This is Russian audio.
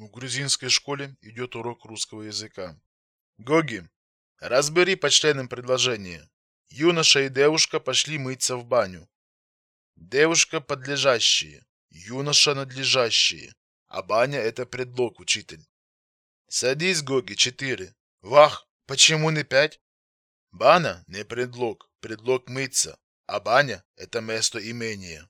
В грузинской школе идет урок русского языка. Гоги, разбери по членам предложение. Юноша и девушка пошли мыться в баню. Девушка подлежащие, юноша надлежащие, а баня это предлог, учитель. Садись, Гоги, четыре. Вах, почему не пять? Бана не предлог, предлог мыться, а баня это место имения.